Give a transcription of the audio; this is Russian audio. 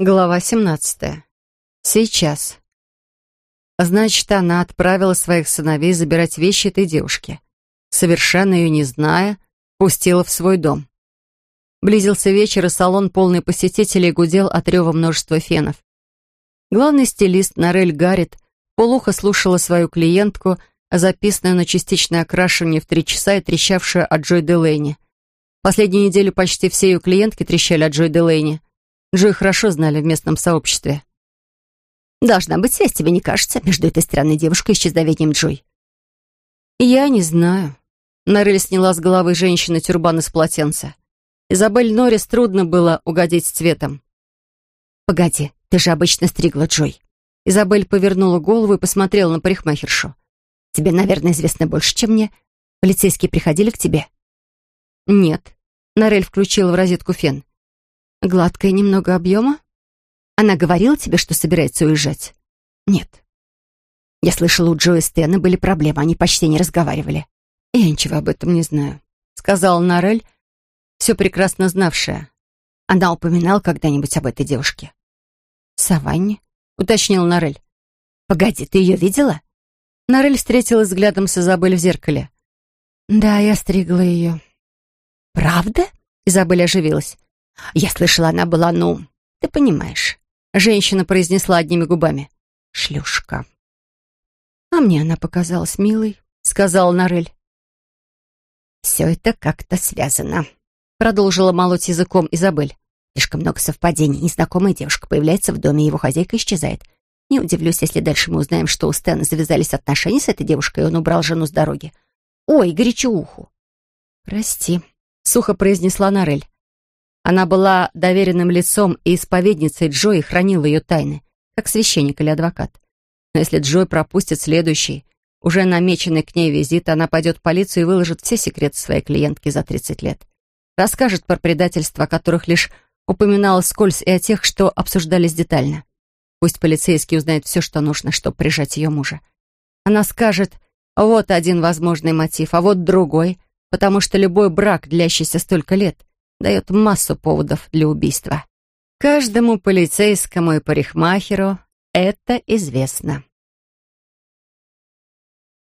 Глава 17. Сейчас. Значит, она отправила своих сыновей забирать вещи этой девушки. Совершенно ее не зная, пустила в свой дом. Близился вечер, и салон, полный посетителей, гудел от рева множества фенов. Главный стилист Нарель Гаррит полухо слушала свою клиентку, записанную на частичное окрашивание в три часа и трещавшую от Джой Делейни. Последнюю неделю почти все ее клиентки трещали от Джой Делейни. Джой хорошо знали в местном сообществе. «Должна быть связь, тебе не кажется, между этой странной девушкой и исчезновением Джой?» «Я не знаю». Нарель сняла с головы женщины тюрбан из полотенца. Изабель Норрис трудно было угодить цветом. «Погоди, ты же обычно стригла Джой». Изабель повернула голову и посмотрела на парикмахершу. «Тебе, наверное, известно больше, чем мне. Полицейские приходили к тебе?» «Нет». Нарель включила в розетку фен. Гладкая немного объема? Она говорила тебе, что собирается уезжать? Нет. Я слышала, у Джо и Стэна были проблемы, они почти не разговаривали. Я ничего об этом не знаю, сказала Нарель, все прекрасно знавшая. Она упоминала когда-нибудь об этой девушке? Саванне, уточнил Нарель. Погоди, ты ее видела? Нарель встретилась взглядом с Изабель в зеркале. Да, я стригла ее. Правда? Изабель оживилась. Я слышала, она была, ну, ты понимаешь. Женщина произнесла одними губами. Шлюшка. А мне она показалась милой, сказала Нарель. Все это как-то связано. Продолжила молоть языком Изабель. Слишком много совпадений. Незнакомая девушка появляется в доме, его хозяйка исчезает. Не удивлюсь, если дальше мы узнаем, что у Стэна завязались отношения с этой девушкой, и он убрал жену с дороги. Ой, горячо уху. Прости, сухо произнесла Нарель. Она была доверенным лицом и исповедницей Джо и хранила ее тайны, как священник или адвокат. Но если Джой пропустит следующий, уже намеченный к ней визит, она пойдет в полицию и выложит все секреты своей клиентки за 30 лет. Расскажет про предательства, о которых лишь упоминала скользь, и о тех, что обсуждались детально. Пусть полицейский узнает все, что нужно, чтобы прижать ее мужа. Она скажет, вот один возможный мотив, а вот другой, потому что любой брак, длящийся столько лет, дает массу поводов для убийства. Каждому полицейскому и парикмахеру это известно.